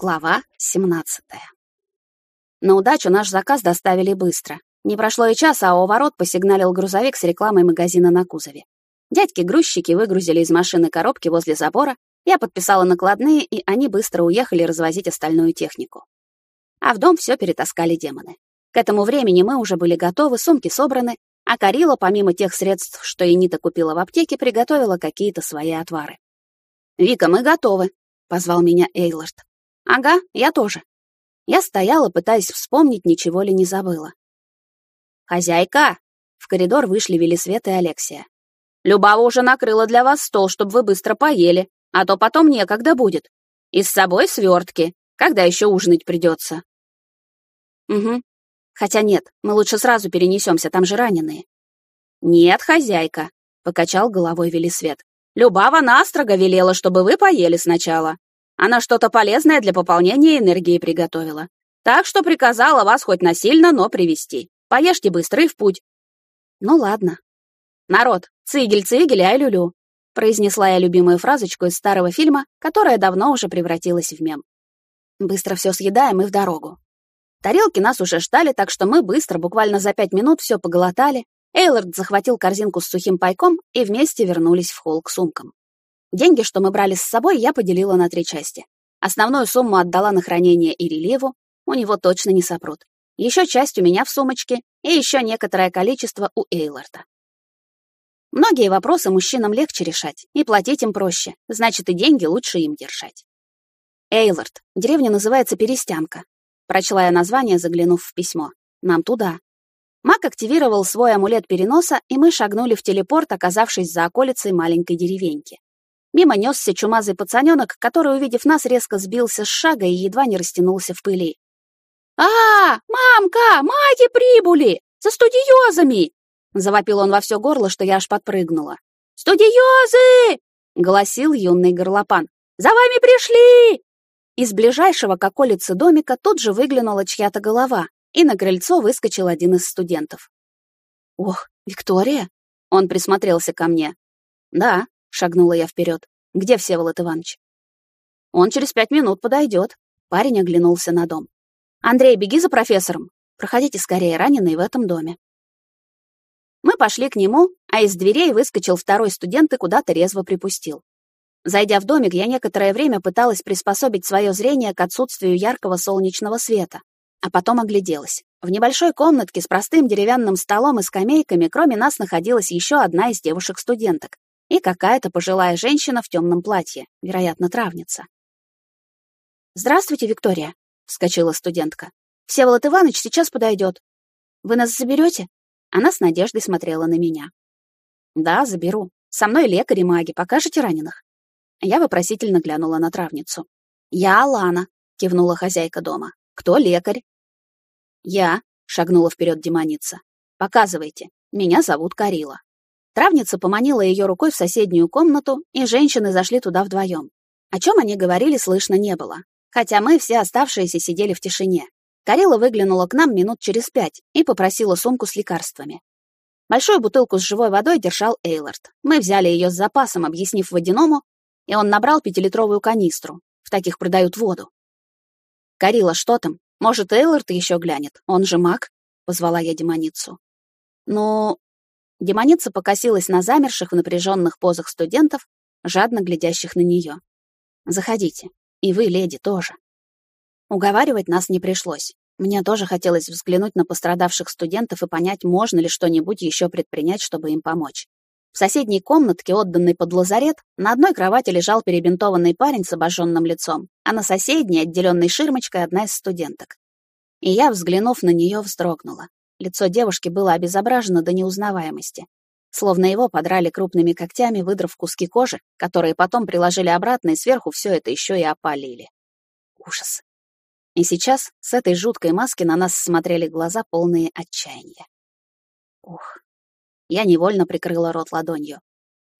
Глава 17. На удачу наш заказ доставили быстро. Не прошло и часа, а у ворот посигналил грузовик с рекламой магазина на кузове. Дядьки-грузчики выгрузили из машины коробки возле забора, я подписала накладные, и они быстро уехали развозить остальную технику. А в дом все перетаскали демоны. К этому времени мы уже были готовы, сумки собраны, а Карила, помимо тех средств, что Энита купила в аптеке, приготовила какие-то свои отвары. «Вика, мы готовы», — позвал меня Эйлорд. Ага, я тоже. Я стояла, пытаясь вспомнить, ничего ли не забыла. Хозяйка! В коридор вышли Велисвет и Алексия. Любава уже накрыла для вас стол, чтобы вы быстро поели, а то потом некогда будет. И с собой свертки. Когда еще ужинать придется? Угу. Хотя нет, мы лучше сразу перенесемся, там же раненые. Нет, хозяйка, покачал головой Велисвет. Любава настрого велела, чтобы вы поели сначала. Она что-то полезное для пополнения энергии приготовила. Так что приказала вас хоть насильно, но привести. Поешьте быстро и в путь. Ну ладно. Народ, цигель-цигель, ай-люлю. Произнесла я любимую фразочку из старого фильма, которая давно уже превратилась в мем. Быстро все съедаем и в дорогу. Тарелки нас уже ждали, так что мы быстро, буквально за пять минут, все поглотали. Эйлорд захватил корзинку с сухим пайком и вместе вернулись в холл к сумкам. Деньги, что мы брали с собой, я поделила на три части. Основную сумму отдала на хранение Ирелеву, у него точно не сопрут. Еще часть у меня в сумочке и еще некоторое количество у Эйларда. Многие вопросы мужчинам легче решать, и платить им проще, значит, и деньги лучше им держать. Эйлард, деревня называется Перестянка. Прочла я название, заглянув в письмо. Нам туда. Мак активировал свой амулет переноса, и мы шагнули в телепорт, оказавшись за околицей маленькой деревеньки. Мимо несся чумазый пацаненок, который, увидев нас, резко сбился с шага и едва не растянулся в пыли. «А, мамка, маги прибыли! За студиозами!» Завопил он во все горло, что я аж подпрыгнула. «Студиозы!» — голосил юный горлопан. «За вами пришли!» Из ближайшего к околице домика тут же выглянула чья-то голова, и на крыльцо выскочил один из студентов. «Ох, Виктория!» — он присмотрелся ко мне. «Да, Шагнула я вперед. Где Всеволод Иванович? Он через пять минут подойдет. Парень оглянулся на дом. Андрей, беги за профессором. Проходите скорее, раненый в этом доме. Мы пошли к нему, а из дверей выскочил второй студент и куда-то резво припустил. Зайдя в домик, я некоторое время пыталась приспособить свое зрение к отсутствию яркого солнечного света, а потом огляделась. В небольшой комнатке с простым деревянным столом и скамейками, кроме нас, находилась еще одна из девушек-студенток и какая-то пожилая женщина в темном платье, вероятно, травница. «Здравствуйте, Виктория», — вскочила студентка. «Всеволод Иванович сейчас подойдет. Вы нас заберете?» Она с надеждой смотрела на меня. «Да, заберу. Со мной лекарь и маги. Покажете раненых?» Я вопросительно глянула на травницу. «Я Алана», — кивнула хозяйка дома. «Кто лекарь?» «Я», — шагнула вперед демоница. «Показывайте. Меня зовут Карила». Травница поманила ее рукой в соседнюю комнату, и женщины зашли туда вдвоем. О чем они говорили, слышно не было. Хотя мы все оставшиеся сидели в тишине. Карила выглянула к нам минут через пять и попросила сумку с лекарствами. Большую бутылку с живой водой держал Эйлард. Мы взяли ее с запасом, объяснив водяному, и он набрал пятилитровую канистру. В таких продают воду. «Карила, что там? Может, Эйлард еще глянет? Он же маг?» — позвала я демоницу. «Ну, Демоница покосилась на замерших в напряженных позах студентов, жадно глядящих на нее. «Заходите. И вы, леди, тоже». Уговаривать нас не пришлось. Мне тоже хотелось взглянуть на пострадавших студентов и понять, можно ли что-нибудь еще предпринять, чтобы им помочь. В соседней комнатке, отданной под лазарет, на одной кровати лежал перебинтованный парень с обожженным лицом, а на соседней, отделенной ширмочкой, одна из студенток. И я, взглянув на нее, вздрогнула. Лицо девушки было обезображено до неузнаваемости. Словно его подрали крупными когтями, выдрав куски кожи, которые потом приложили обратно и сверху все это еще и опалили. Ужас. И сейчас с этой жуткой маски на нас смотрели глаза, полные отчаяния. Ух. Я невольно прикрыла рот ладонью.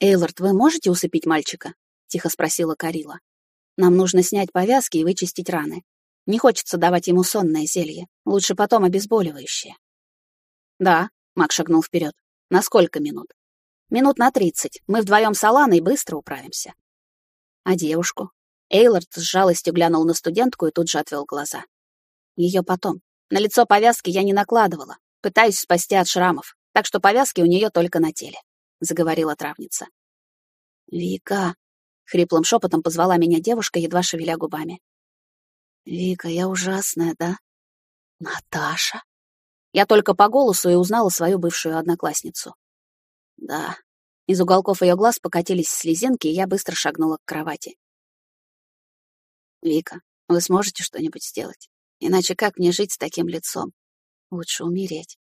«Эйлорд, вы можете усыпить мальчика?» — тихо спросила Карила. «Нам нужно снять повязки и вычистить раны. Не хочется давать ему сонное зелье. Лучше потом обезболивающее». «Да», — Мак шагнул вперед. «На сколько минут?» «Минут на тридцать. Мы вдвоем с Аланой быстро управимся». «А девушку?» Эйлорд с жалостью глянул на студентку и тут же отвел глаза. Ее потом. На лицо повязки я не накладывала. Пытаюсь спасти от шрамов, так что повязки у нее только на теле, — заговорила травница. «Вика!» — хриплым шепотом позвала меня девушка, едва шевеля губами. «Вика, я ужасная, да?» «Наташа!» Я только по голосу и узнала свою бывшую одноклассницу. «Да». Из уголков ее глаз покатились слезинки, и я быстро шагнула к кровати. «Вика, вы сможете что-нибудь сделать? Иначе как мне жить с таким лицом? Лучше умереть».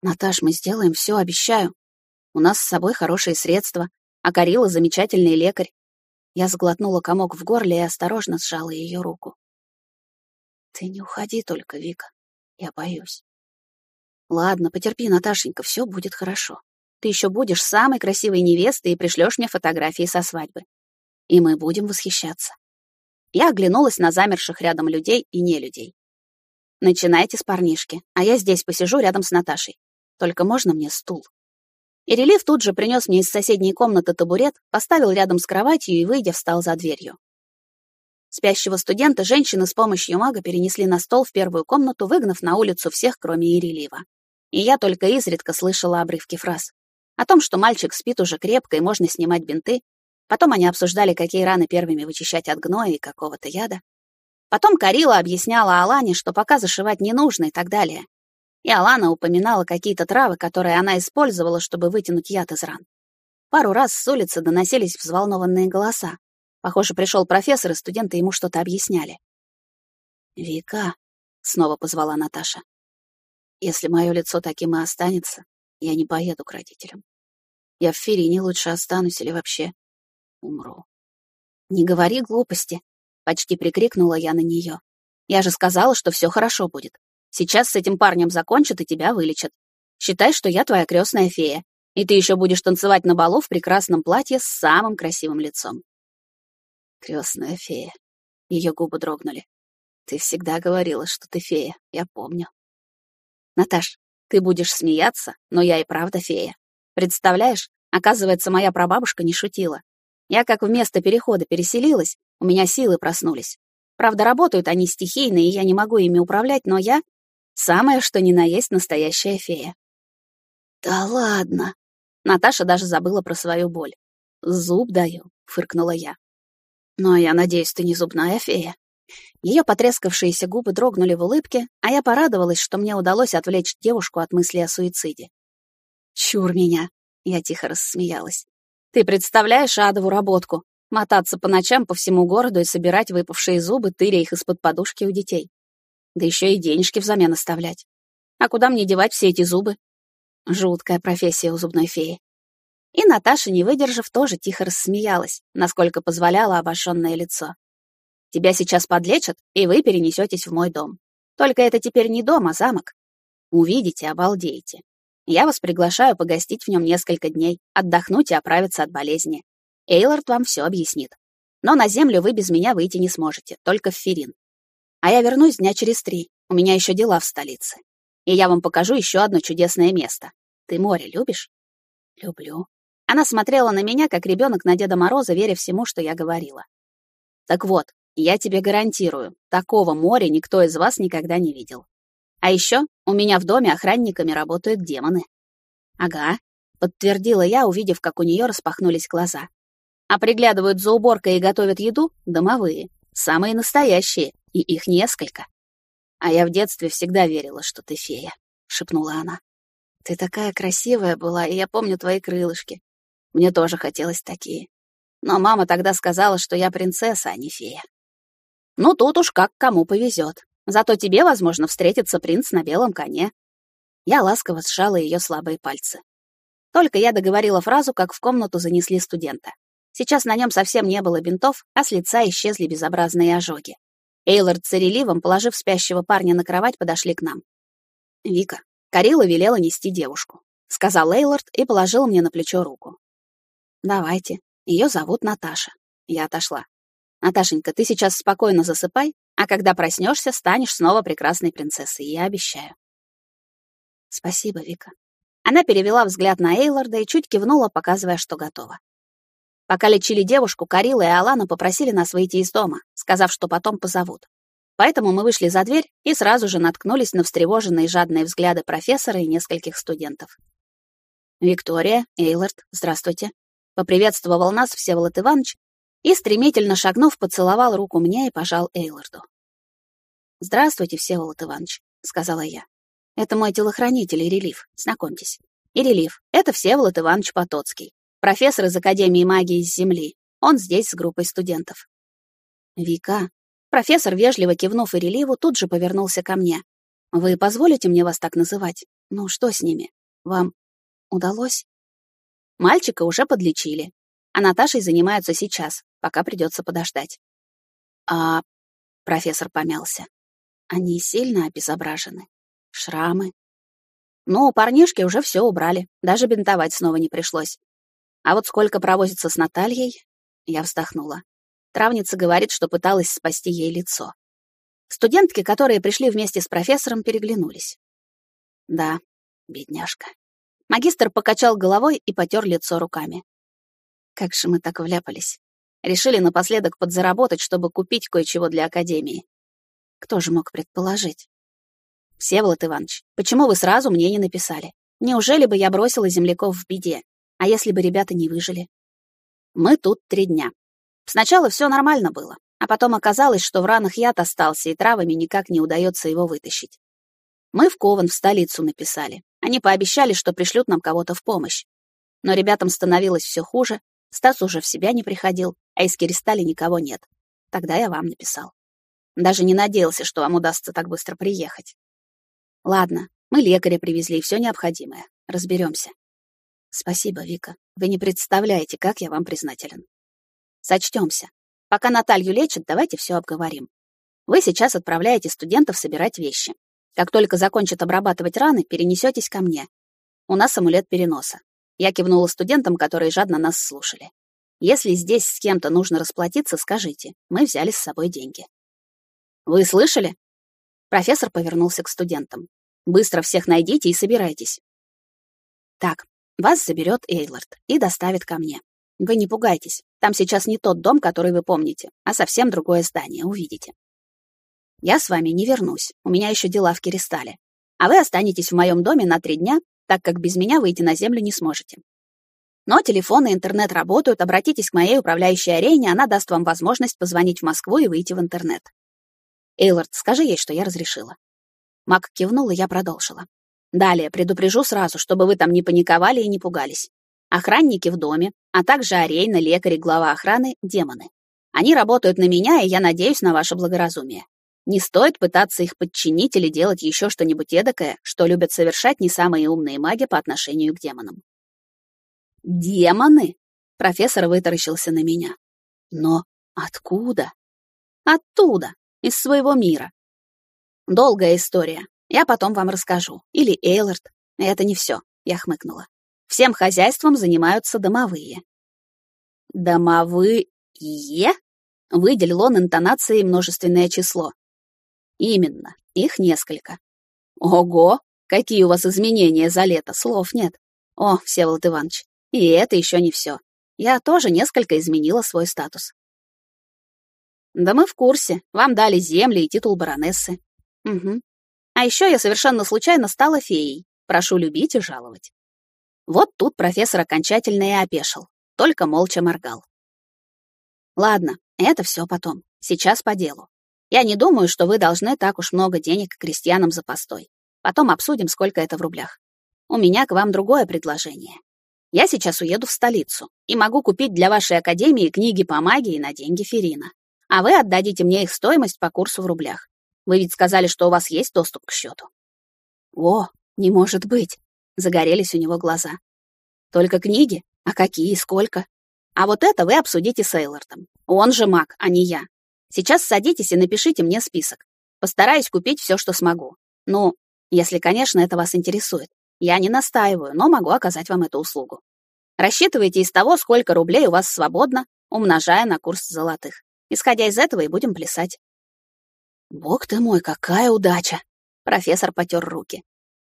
«Наташ, мы сделаем все, обещаю. У нас с собой хорошие средства, а Карила — замечательный лекарь. Я сглотнула комок в горле и осторожно сжала ее руку. «Ты не уходи только, Вика. Я боюсь». «Ладно, потерпи, Наташенька, все будет хорошо. Ты еще будешь самой красивой невестой и пришлешь мне фотографии со свадьбы. И мы будем восхищаться». Я оглянулась на замерших рядом людей и не людей. «Начинайте с парнишки, а я здесь посижу рядом с Наташей. Только можно мне стул?» И тут же принес мне из соседней комнаты табурет, поставил рядом с кроватью и, выйдя, встал за дверью. Спящего студента женщины с помощью мага перенесли на стол в первую комнату, выгнав на улицу всех, кроме Ирелива. И я только изредка слышала обрывки фраз. О том, что мальчик спит уже крепко и можно снимать бинты. Потом они обсуждали, какие раны первыми вычищать от гноя и какого-то яда. Потом Карила объясняла Алане, что пока зашивать не нужно и так далее и Алана упоминала какие-то травы, которые она использовала, чтобы вытянуть яд из ран. Пару раз с улицы доносились взволнованные голоса. Похоже, пришел профессор, и студенты ему что-то объясняли. «Вика», — снова позвала Наташа, — «если мое лицо таким и останется, я не поеду к родителям. Я в Ферине лучше останусь или вообще умру». «Не говори глупости», — почти прикрикнула я на нее. «Я же сказала, что все хорошо будет. Сейчас с этим парнем закончат и тебя вылечат. Считай, что я твоя крестная фея, и ты еще будешь танцевать на балу в прекрасном платье с самым красивым лицом. Крестная фея. Ее губы дрогнули. Ты всегда говорила, что ты фея, я помню. Наташ, ты будешь смеяться, но я и правда фея. Представляешь, оказывается, моя прабабушка не шутила. Я как вместо перехода переселилась, у меня силы проснулись. Правда, работают они стихийно, и я не могу ими управлять, но я Самое, что ни на есть настоящая фея. «Да ладно!» Наташа даже забыла про свою боль. «Зуб даю», — фыркнула я. «Но я надеюсь, ты не зубная фея». Ее потрескавшиеся губы дрогнули в улыбке, а я порадовалась, что мне удалось отвлечь девушку от мысли о суициде. «Чур меня!» — я тихо рассмеялась. «Ты представляешь адову работку? Мотаться по ночам по всему городу и собирать выпавшие зубы, тыря их из-под подушки у детей. Да еще и денежки взамен оставлять. А куда мне девать все эти зубы? Жуткая профессия у зубной феи. И Наташа, не выдержав, тоже тихо рассмеялась, насколько позволяло обожженное лицо. Тебя сейчас подлечат, и вы перенесетесь в мой дом. Только это теперь не дом, а замок. Увидите, обалдеете. Я вас приглашаю погостить в нем несколько дней, отдохнуть и оправиться от болезни. Эйлорд вам все объяснит. Но на землю вы без меня выйти не сможете, только в Ферин. А я вернусь дня через три. У меня еще дела в столице. И я вам покажу еще одно чудесное место. Ты море любишь? Люблю. Она смотрела на меня, как ребенок на Деда Мороза, веря всему, что я говорила. Так вот, я тебе гарантирую, такого моря никто из вас никогда не видел. А еще у меня в доме охранниками работают демоны. Ага, подтвердила я, увидев, как у нее распахнулись глаза. А приглядывают за уборкой и готовят еду домовые, самые настоящие, и их несколько. А я в детстве всегда верила, что ты фея, шепнула она. Ты такая красивая была, и я помню твои крылышки. Мне тоже хотелось такие. Но мама тогда сказала, что я принцесса, а не фея. Ну, тут уж как кому повезет. Зато тебе, возможно, встретится принц на белом коне. Я ласково сжала ее слабые пальцы. Только я договорила фразу, как в комнату занесли студента. Сейчас на нем совсем не было бинтов, а с лица исчезли безобразные ожоги. Эйлорд с Эреливом, положив спящего парня на кровать, подошли к нам. «Вика, Карила велела нести девушку», — сказал Эйлорд и положил мне на плечо руку. «Давайте. Ее зовут Наташа». Я отошла. «Наташенька, ты сейчас спокойно засыпай, а когда проснешься, станешь снова прекрасной принцессой, я обещаю». «Спасибо, Вика». Она перевела взгляд на Эйлорда и чуть кивнула, показывая, что готова. Пока лечили девушку, Карила и Алана попросили нас выйти из дома, сказав, что потом позовут. Поэтому мы вышли за дверь и сразу же наткнулись на встревоженные жадные взгляды профессора и нескольких студентов. «Виктория, Эйлард, здравствуйте», — поприветствовал нас Всеволод Иванович и, стремительно шагнув, поцеловал руку мне и пожал Эйларду. «Здравствуйте, Всеволод Иванович», — сказала я. «Это мой телохранитель и релиф, знакомьтесь. И релиф — это Всеволод Иванович Потоцкий, профессор из Академии магии из Земли. Он здесь с группой студентов». «Вика», Профессор, вежливо кивнув и реливу, тут же повернулся ко мне. «Вы позволите мне вас так называть? Ну, что с ними? Вам удалось?» Мальчика уже подлечили, а Наташей занимаются сейчас, пока придется подождать. А профессор помялся. Они сильно обезображены. Шрамы. Ну, парнишки уже все убрали, даже бинтовать снова не пришлось. А вот сколько провозится с Натальей, я вздохнула. Травница говорит, что пыталась спасти ей лицо. Студентки, которые пришли вместе с профессором, переглянулись. Да, бедняжка. Магистр покачал головой и потер лицо руками. Как же мы так вляпались. Решили напоследок подзаработать, чтобы купить кое-чего для Академии. Кто же мог предположить? Всеволод Иванович, почему вы сразу мне не написали? Неужели бы я бросила земляков в беде? А если бы ребята не выжили? Мы тут три дня. Сначала все нормально было, а потом оказалось, что в ранах яд остался, и травами никак не удается его вытащить. Мы в Кован, в столицу написали. Они пообещали, что пришлют нам кого-то в помощь. Но ребятам становилось все хуже, Стас уже в себя не приходил, а из Киристали никого нет. Тогда я вам написал. Даже не надеялся, что вам удастся так быстро приехать. Ладно, мы лекаря привезли и все необходимое. Разберемся. Спасибо, Вика. Вы не представляете, как я вам признателен. Сочтемся. Пока Наталью лечат, давайте все обговорим. Вы сейчас отправляете студентов собирать вещи. Как только закончат обрабатывать раны, перенесетесь ко мне. У нас амулет переноса. Я кивнула студентам, которые жадно нас слушали. Если здесь с кем-то нужно расплатиться, скажите. Мы взяли с собой деньги. Вы слышали? Профессор повернулся к студентам. Быстро всех найдите и собирайтесь. Так, вас заберет Эйлард и доставит ко мне. Вы не пугайтесь. Там сейчас не тот дом, который вы помните, а совсем другое здание, увидите. Я с вами не вернусь, у меня еще дела в Киристале. А вы останетесь в моем доме на три дня, так как без меня выйти на землю не сможете. Но телефон и интернет работают, обратитесь к моей управляющей арене, она даст вам возможность позвонить в Москву и выйти в интернет. Эйлорд, скажи ей, что я разрешила. Мак кивнул, и я продолжила. Далее предупрежу сразу, чтобы вы там не паниковали и не пугались. Охранники в доме, а также Арейна, лекарь и глава охраны — демоны. Они работают на меня, и я надеюсь на ваше благоразумие. Не стоит пытаться их подчинить или делать еще что-нибудь эдакое, что любят совершать не самые умные маги по отношению к демонам. «Демоны?» — профессор вытаращился на меня. «Но откуда?» «Оттуда, из своего мира. Долгая история. Я потом вам расскажу. Или Эйлард. Это не все. Я хмыкнула. Всем хозяйством занимаются домовые. Домовые? Выделил он интонацией множественное число. Именно, их несколько. Ого, какие у вас изменения за лето, слов нет. О, Всеволод Иванович, и это еще не все. Я тоже несколько изменила свой статус. Да мы в курсе. Вам дали земли и титул баронессы. Угу. А еще я совершенно случайно стала феей. Прошу любить и жаловать. Вот тут профессор окончательно и опешил, только молча моргал. Ладно, это все потом. Сейчас по делу. Я не думаю, что вы должны так уж много денег крестьянам за постой. Потом обсудим, сколько это в рублях. У меня к вам другое предложение. Я сейчас уеду в столицу и могу купить для вашей академии книги по магии на деньги Ферина. А вы отдадите мне их стоимость по курсу в рублях. Вы ведь сказали, что у вас есть доступ к счету. О, не может быть. Загорелись у него глаза. Только книги? А какие, сколько? А вот это вы обсудите с Эйлортом. Он же маг, а не я. Сейчас садитесь и напишите мне список. Постараюсь купить все, что смогу. Ну, если, конечно, это вас интересует. Я не настаиваю, но могу оказать вам эту услугу. Рассчитывайте из того, сколько рублей у вас свободно, умножая на курс золотых. Исходя из этого и будем плясать. Бог ты мой, какая удача! Профессор потер руки.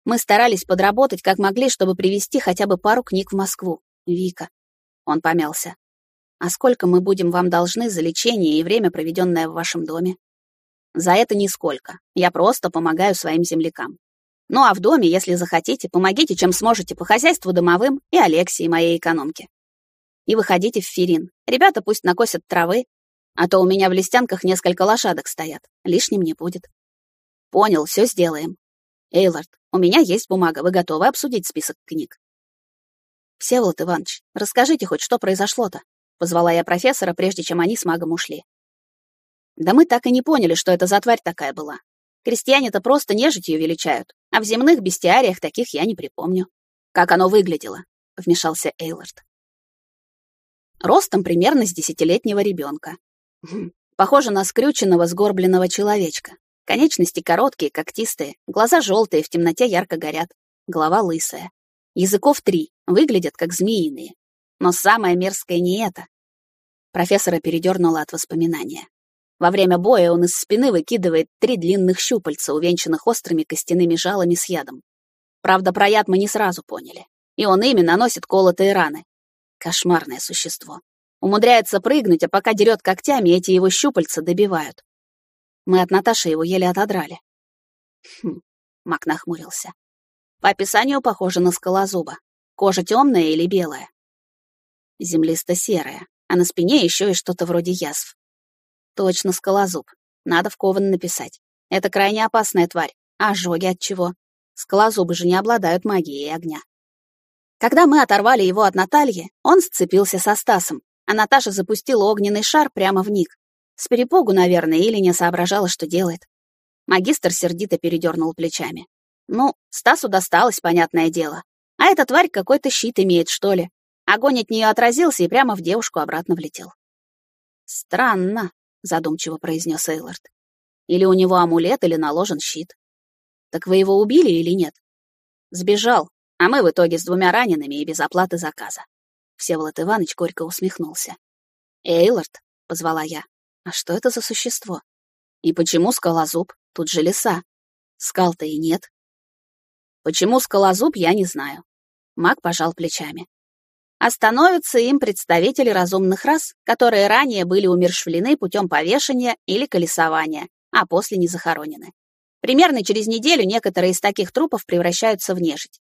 Мы старались подработать как могли, чтобы привезти хотя бы пару книг в Москву. Вика. Он помялся. А сколько мы будем вам должны за лечение и время, проведенное в вашем доме? За это нисколько. Я просто помогаю своим землякам. Ну а в доме, если захотите, помогите, чем сможете по хозяйству домовым и Алексии, моей экономке. И выходите в Ферин. Ребята пусть накосят травы, а то у меня в листянках несколько лошадок стоят. Лишним не будет. Понял, все сделаем. Эйлард, у меня есть бумага, вы готовы обсудить список книг? Всеволод Иванович, расскажите хоть, что произошло-то? Позвала я профессора, прежде чем они с магом ушли. Да мы так и не поняли, что это за тварь такая была. Крестьяне-то просто нежитью величают, а в земных бестиариях таких я не припомню. Как оно выглядело? Вмешался Эйлард. Ростом примерно с десятилетнего ребенка. Хм, похоже на скрюченного, сгорбленного человечка. Конечности короткие, когтистые, глаза желтые, в темноте ярко горят, голова лысая. Языков три, выглядят как змеиные. Но самое мерзкое не это. Профессора передернуло от воспоминания. Во время боя он из спины выкидывает три длинных щупальца, увенчанных острыми костяными жалами с ядом. Правда, про яд мы не сразу поняли. И он ими наносит колотые раны. Кошмарное существо. Умудряется прыгнуть, а пока дерет когтями, эти его щупальца добивают. Мы от Наташи его еле отодрали. Хм, Мак нахмурился. По описанию похоже на скалозуба. Кожа темная или белая? Землисто-серая, а на спине еще и что-то вроде язв. Точно скалозуб. Надо в кован написать. Это крайне опасная тварь. А ожоги от чего? Скалозубы же не обладают магией огня. Когда мы оторвали его от Натальи, он сцепился со Стасом, а Наташа запустила огненный шар прямо в них. С перепугу, наверное, или не соображала, что делает. Магистр сердито передернул плечами. Ну, Стасу досталось, понятное дело. А эта тварь какой-то щит имеет, что ли. Огонь от нее отразился и прямо в девушку обратно влетел. Странно, задумчиво произнес Эйлард. Или у него амулет, или наложен щит. Так вы его убили или нет? Сбежал, а мы в итоге с двумя ранеными и без оплаты заказа. Всеволод Иванович горько усмехнулся. «Эйлард», — позвала я, — «а что это за существо? И почему скалозуб? Тут же леса. Скал-то и нет». Почему скалозуб, я не знаю. Маг пожал плечами. Остановятся им представители разумных рас, которые ранее были умершвлены путем повешения или колесования, а после не захоронены. Примерно через неделю некоторые из таких трупов превращаются в нежить.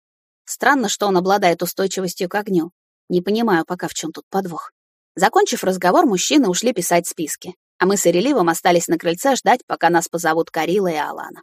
Странно, что он обладает устойчивостью к огню. Не понимаю пока, в чем тут подвох. Закончив разговор, мужчины ушли писать списки, а мы с Иреливом остались на крыльце ждать, пока нас позовут Карила и Алана.